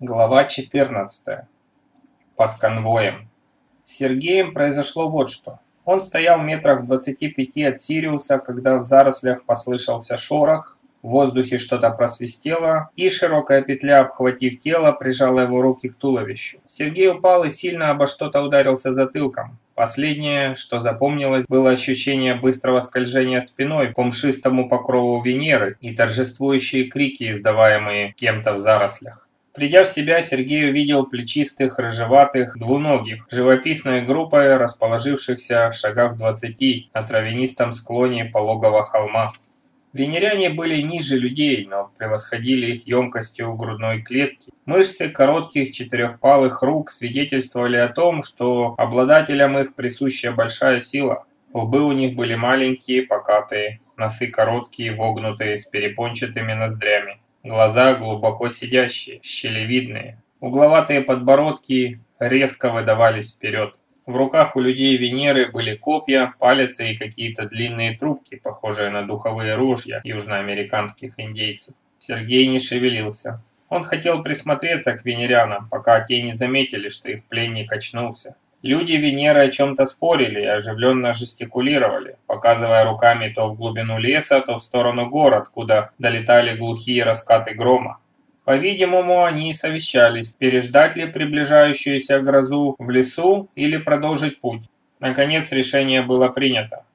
Глава 14. Под конвоем. С Сергеем произошло вот что. Он стоял метрах в 25 от Сириуса, когда в зарослях послышался шорох, в воздухе что-то просвистело, и широкая петля, обхватив тело, прижала его руки к туловищу. Сергей упал и сильно обо что-то ударился затылком. Последнее, что запомнилось, было ощущение быстрого скольжения спиной по мшистому покрову Венеры и торжествующие крики, издаваемые кем-то в зарослях. Придя в себя, Сергей увидел плечистых, рыжеватых, двуногих, живописной группой, расположившихся в шагах 20 на травянистом склоне пологого холма. Венеряне были ниже людей, но превосходили их емкостью грудной клетки. Мышцы коротких четырехпалых рук свидетельствовали о том, что обладателям их присуща большая сила. Лбы у них были маленькие, покатые, носы короткие, вогнутые, с перепончатыми ноздрями. Глаза глубоко сидящие, щелевидные. Угловатые подбородки резко выдавались вперед. В руках у людей Венеры были копья, палицы и какие-то длинные трубки, похожие на духовые ружья южноамериканских индейцев. Сергей не шевелился. Он хотел присмотреться к венерянам, пока те не заметили, что их пленник очнулся. Люди Венеры о чем-то спорили и оживленно жестикулировали, показывая руками то в глубину леса, то в сторону гор, откуда долетали глухие раскаты грома. По-видимому, они совещались, переждать ли приближающуюся грозу в лесу или продолжить путь. Наконец решение было принято.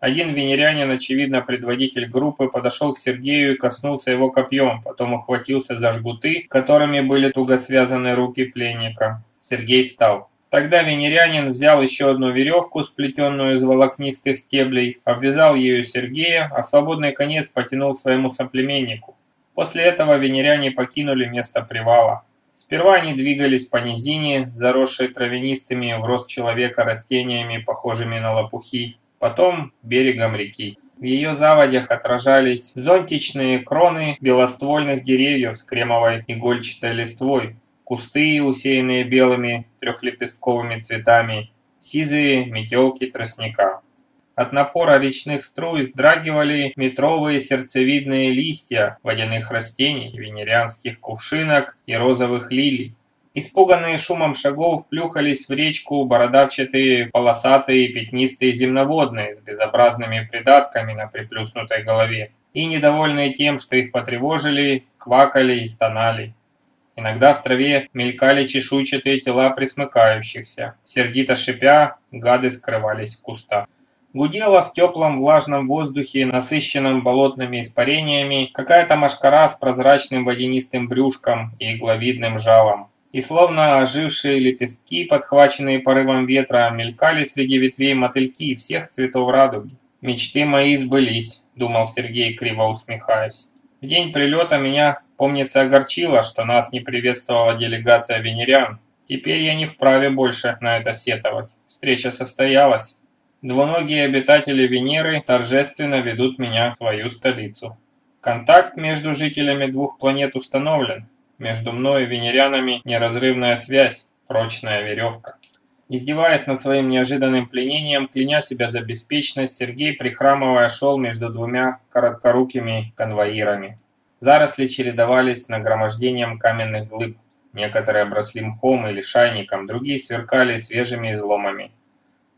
Один венерянин, очевидно предводитель группы, подошел к Сергею и коснулся его копьем, потом ухватился за жгуты, которыми были туго связаны руки пленника. Сергей встал. Тогда венерянин взял еще одну веревку, сплетенную из волокнистых стеблей, обвязал ею Сергея, а свободный конец потянул своему соплеменнику. После этого венеряне покинули место привала. Сперва они двигались по низине, заросшей травянистыми в рост человека растениями, похожими на лопухи, потом берегом реки. В ее заводях отражались зонтичные кроны белоствольных деревьев с кремовой игольчатой листвой, кусты, усеянные белыми трехлепестковыми цветами, сизые метелки тростника. От напора речных струй вздрагивали метровые сердцевидные листья водяных растений, венерианских кувшинок и розовых лилий. Испуганные шумом шагов плюхались в речку бородавчатые, полосатые, пятнистые земноводные с безобразными придатками на приплюснутой голове. И, недовольные тем, что их потревожили, квакали и стонали. Иногда в траве мелькали чешуйчатые тела присмыкающихся. Сердито шипя, гады скрывались в кустах. Гудела в теплом влажном воздухе, насыщенном болотными испарениями, какая-то машкара с прозрачным водянистым брюшком и игловидным жалом. И словно ожившие лепестки, подхваченные порывом ветра, мелькали среди ветвей мотыльки всех цветов радуги. «Мечты мои сбылись», — думал Сергей, криво усмехаясь. В день прилета меня Помнится, огорчило, что нас не приветствовала делегация венерян. Теперь я не вправе больше на это сетовать. Встреча состоялась. Двуногие обитатели Венеры торжественно ведут меня в свою столицу. Контакт между жителями двух планет установлен. Между мной и венерянами неразрывная связь, прочная веревка. Издеваясь над своим неожиданным пленением, кляня себя за беспечность, Сергей, прихрамывая, шел между двумя короткорукими конвоирами. Заросли чередовались с нагромождением каменных глыб. Некоторые обросли мхом или шайником, другие сверкали свежими изломами.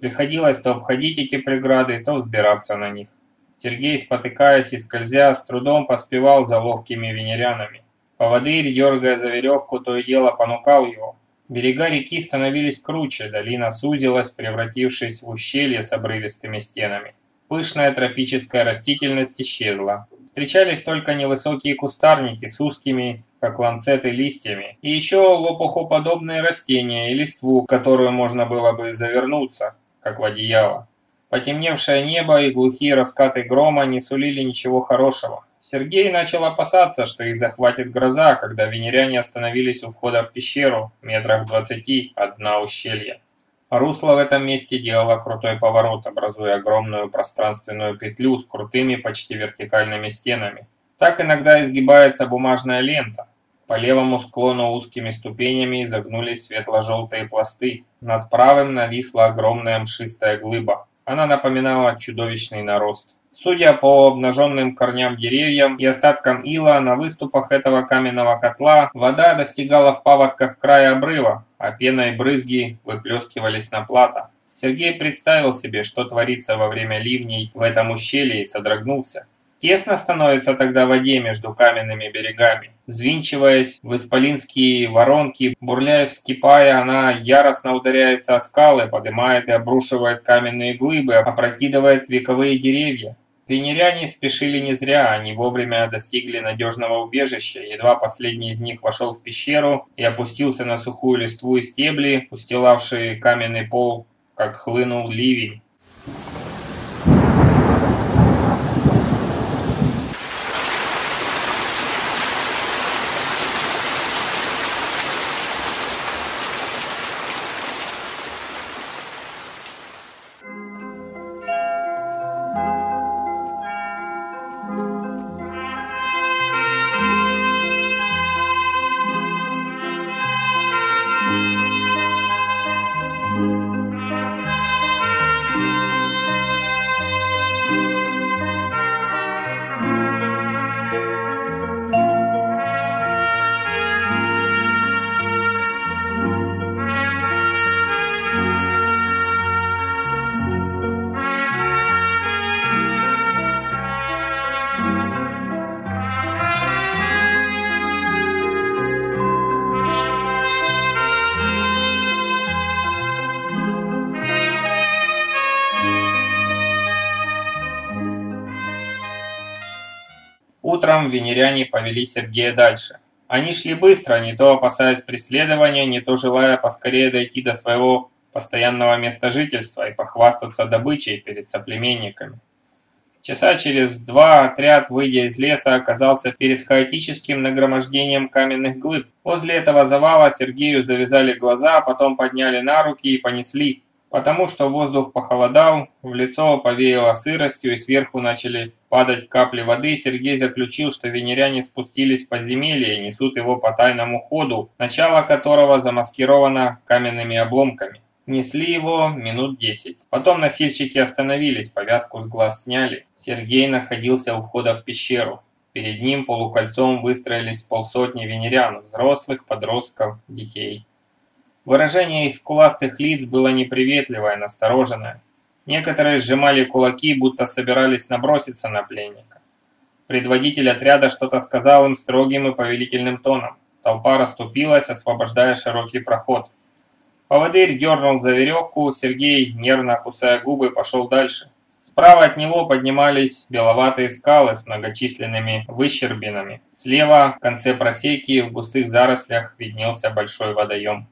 Приходилось то обходить эти преграды, то взбираться на них. Сергей, спотыкаясь и скользя, с трудом поспевал за ловкими венерянами. Поводырь, дергая за веревку, то и дело понукал его. Берега реки становились круче, долина сузилась, превратившись в ущелье с обрывистыми стенами. Пышная тропическая растительность исчезла. Встречались только невысокие кустарники с узкими, как ланцеты, листьями, и еще лопухоподобные растения и листву, которую можно было бы завернуться, как в одеяло. Потемневшее небо и глухие раскаты грома не сулили ничего хорошего. Сергей начал опасаться, что их захватит гроза, когда венеряне остановились у входа в пещеру, метрах двадцати от дна ущелья. Русло в этом месте делало крутой поворот, образуя огромную пространственную петлю с крутыми почти вертикальными стенами. Так иногда изгибается бумажная лента. По левому склону узкими ступенями изогнулись светло-желтые пласты. Над правым нависла огромная мшистая глыба. Она напоминала чудовищный нарост. Судя по обнаженным корням деревьев и остаткам ила на выступах этого каменного котла, вода достигала в паводках края обрыва, а пена и брызги выплескивались на плато. Сергей представил себе, что творится во время ливней в этом ущелье и содрогнулся. Тесно становится тогда в воде между каменными берегами. Взвинчиваясь в исполинские воронки, бурляя вскипая, она яростно ударяется о скалы, поднимает и обрушивает каменные глыбы, опрокидывает вековые деревья. Венеряне спешили не зря, они вовремя достигли надежного убежища, едва последний из них вошел в пещеру и опустился на сухую листву и стебли, устилавшие каменный пол, как хлынул ливень. Утром венеряне повели Сергея дальше. Они шли быстро, не то опасаясь преследования, не то желая поскорее дойти до своего постоянного места жительства и похвастаться добычей перед соплеменниками. Часа через два отряд, выйдя из леса, оказался перед хаотическим нагромождением каменных глыб. Возле этого завала Сергею завязали глаза, а потом подняли на руки и понесли потому что воздух похолодал, в лицо повеяло сыростью и сверху начали падать капли воды, Сергей заключил, что венеряне спустились в подземелье и несут его по тайному ходу, начало которого замаскировано каменными обломками. Несли его минут десять. Потом носильщики остановились, повязку с глаз сняли. Сергей находился у входа в пещеру. Перед ним полукольцом выстроились полсотни венерян, взрослых, подростков, детей. Выражение их скуластых лиц было неприветливое, настороженное. Некоторые сжимали кулаки, будто собирались наброситься на пленника. Предводитель отряда что-то сказал им строгим и повелительным тоном. Толпа расступилась, освобождая широкий проход. Поводырь дернул за веревку, Сергей, нервно кусая губы, пошел дальше. Справа от него поднимались беловатые скалы с многочисленными выщербинами. Слева, в конце просеки, в густых зарослях, виднелся большой водоем.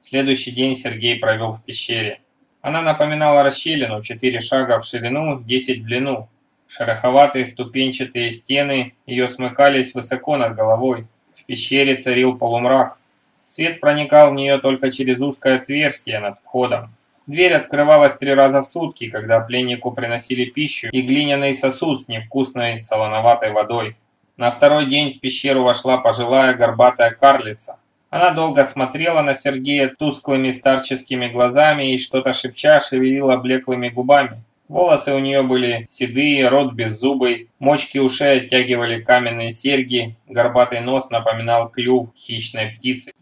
Следующий день Сергей провел в пещере. Она напоминала расщелину, 4 шага в ширину, 10 в длину. Шероховатые ступенчатые стены ее смыкались высоко над головой. В пещере царил полумрак. Свет проникал в нее только через узкое отверстие над входом. Дверь открывалась три раза в сутки, когда пленнику приносили пищу и глиняный сосуд с невкусной солоноватой водой. На второй день в пещеру вошла пожилая горбатая карлица. Она долго смотрела на Сергея тусклыми старческими глазами и что-то шепча шевелила блеклыми губами. Волосы у нее были седые, рот беззубый, мочки ушей оттягивали каменные серьги, горбатый нос напоминал клюв хищной птицы.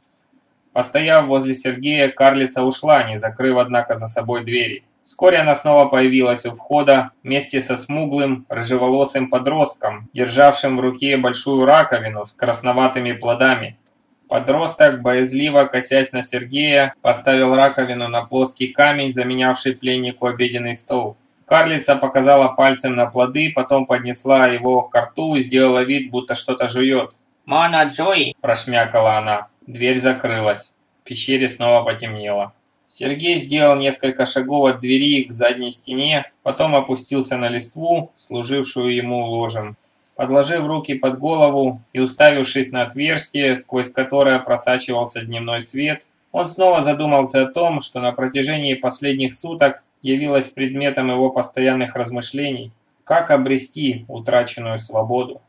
Постояв возле Сергея, карлица ушла, не закрыв, однако, за собой двери. Вскоре она снова появилась у входа вместе со смуглым, рыжеволосым подростком, державшим в руке большую раковину с красноватыми плодами. Подросток, боязливо косясь на Сергея, поставил раковину на плоский камень, заменявший пленнику обеденный стол. Карлица показала пальцем на плоды, потом поднесла его к рту и сделала вид, будто что-то жует. «Мона Джои!» – прошмякала она. Дверь закрылась. В пещере снова потемнело. Сергей сделал несколько шагов от двери к задней стене, потом опустился на листву, служившую ему ложем. Подложив руки под голову и уставившись на отверстие, сквозь которое просачивался дневной свет, он снова задумался о том, что на протяжении последних суток явилось предметом его постоянных размышлений, как обрести утраченную свободу.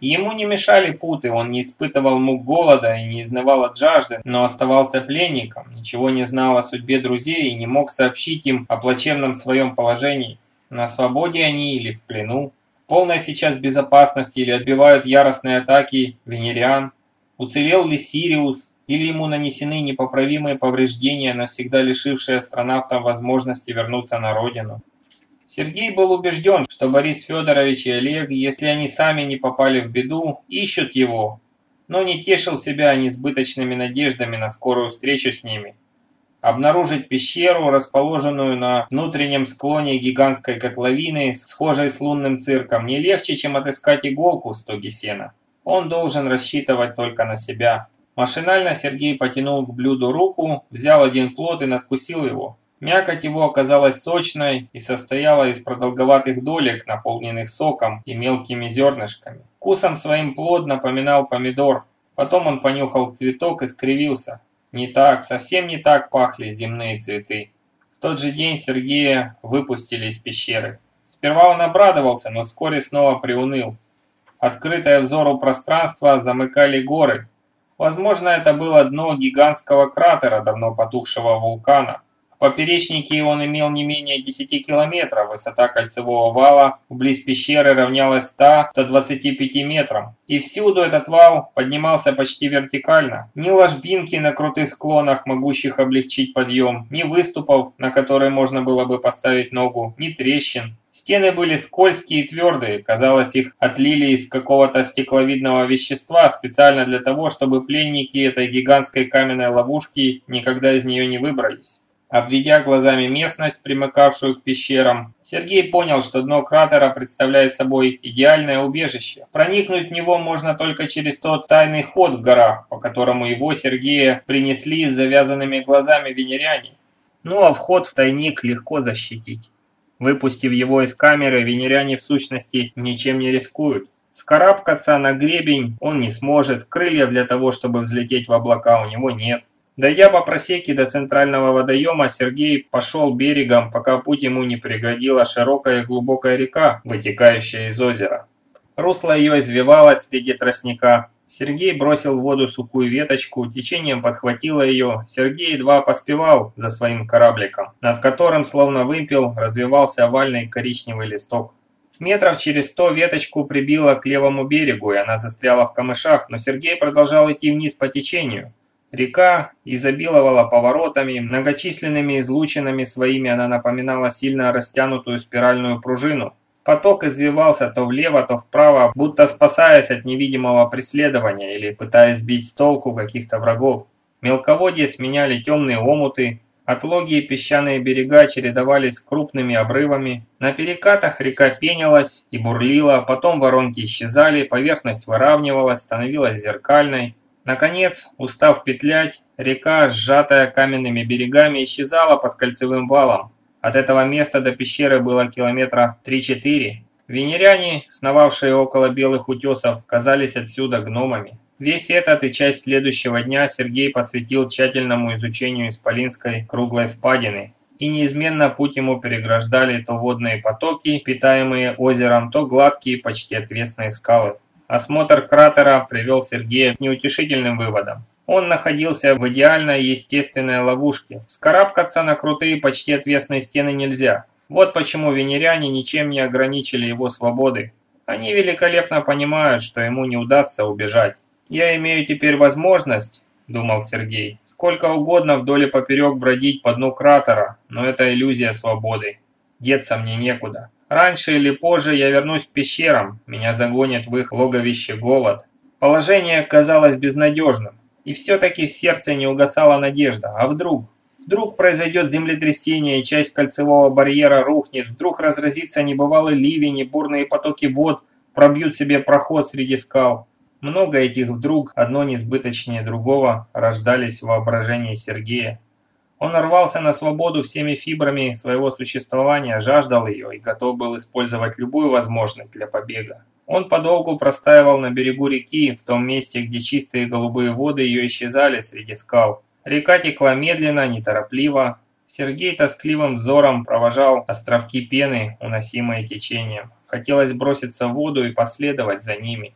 Ему не мешали путы, он не испытывал мук голода и не изнывал от жажды, но оставался пленником, ничего не знал о судьбе друзей и не мог сообщить им о плачевном своем положении. На свободе они или в плену. Полной сейчас безопасности или отбивают яростные атаки венериан? Уцелел ли Сириус, или ему нанесены непоправимые повреждения, навсегда лишившие астронавтов возможности вернуться на родину? Сергей был убежден, что Борис Федорович и Олег, если они сами не попали в беду, ищут его, но не тешил себя несбыточными надеждами на скорую встречу с ними. Обнаружить пещеру, расположенную на внутреннем склоне гигантской котловины, схожей с лунным цирком, не легче, чем отыскать иголку в стоге сена. Он должен рассчитывать только на себя. Машинально Сергей потянул к блюду руку, взял один плод и надкусил его. Мякоть его оказалась сочной и состояла из продолговатых долек, наполненных соком и мелкими зернышками. Вкусом своим плод напоминал помидор. Потом он понюхал цветок и скривился. Не так, совсем не так пахли земные цветы. В тот же день Сергея выпустили из пещеры. Сперва он обрадовался, но вскоре снова приуныл. Открытое взору пространство замыкали горы. Возможно, это было дно гигантского кратера давно потухшего вулкана поперечнике он имел не менее 10 километров, высота кольцевого вала вблизи пещеры равнялась 100-125 метрам. И всюду этот вал поднимался почти вертикально. Ни ложбинки на крутых склонах, могущих облегчить подъем, ни выступов, на которые можно было бы поставить ногу, ни трещин. Стены были скользкие и твердые, казалось, их отлили из какого-то стекловидного вещества специально для того, чтобы пленники этой гигантской каменной ловушки никогда из нее не выбрались. Обведя глазами местность, примыкавшую к пещерам, Сергей понял, что дно кратера представляет собой идеальное убежище. Проникнуть в него можно только через тот тайный ход в горах, по которому его, Сергея, принесли с завязанными глазами венеряне. Ну а вход в тайник легко защитить. Выпустив его из камеры, венеряне в сущности ничем не рискуют. Скарабкаться на гребень он не сможет, крыльев для того, чтобы взлететь в облака, у него нет. Дойдя по просеке до центрального водоема, Сергей пошел берегом, пока путь ему не преградила широкая и глубокая река, вытекающая из озера. Русло ее извивалось среди тростника. Сергей бросил в воду сухую веточку, течением подхватило ее. Сергей едва поспевал за своим корабликом, над которым, словно вымпел, развивался овальный коричневый листок. Метров через сто веточку прибило к левому берегу, и она застряла в камышах, но Сергей продолжал идти вниз по течению. Река изобиловала поворотами, многочисленными излучинами своими она напоминала сильно растянутую спиральную пружину. Поток извивался то влево, то вправо, будто спасаясь от невидимого преследования или пытаясь сбить с толку каких-то врагов. Мелководье сменяли темные омуты, отлогие песчаные берега чередовались крупными обрывами. На перекатах река пенилась и бурлила, потом воронки исчезали, поверхность выравнивалась, становилась зеркальной. Наконец, устав петлять, река, сжатая каменными берегами, исчезала под кольцевым валом. От этого места до пещеры было километра 3-4. Венеряне, сновавшие около белых утесов, казались отсюда гномами. Весь этот и часть следующего дня Сергей посвятил тщательному изучению Исполинской круглой впадины. И неизменно путь ему переграждали то водные потоки, питаемые озером, то гладкие, почти отвесные скалы. Осмотр кратера привел Сергея к неутешительным выводам. Он находился в идеальной естественной ловушке. Вскарабкаться на крутые почти отвесные стены нельзя. Вот почему венеряне ничем не ограничили его свободы. Они великолепно понимают, что ему не удастся убежать. «Я имею теперь возможность», – думал Сергей, – «сколько угодно вдоль и поперек бродить по дну кратера, но это иллюзия свободы. Деться мне некуда». Раньше или позже я вернусь к пещерам, меня загонит в их логовище голод. Положение казалось безнадежным, и все-таки в сердце не угасала надежда. А вдруг? Вдруг произойдет землетрясение, и часть кольцевого барьера рухнет, вдруг разразится небывалый ливень, и бурные потоки вод пробьют себе проход среди скал. Много этих вдруг, одно несбыточнее другого, рождались в воображении Сергея. Он рвался на свободу всеми фибрами своего существования, жаждал ее и готов был использовать любую возможность для побега. Он подолгу простаивал на берегу реки, в том месте, где чистые голубые воды ее исчезали среди скал. Река текла медленно, неторопливо. Сергей тоскливым взором провожал островки пены, уносимые течением. Хотелось броситься в воду и последовать за ними.